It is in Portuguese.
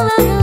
lá.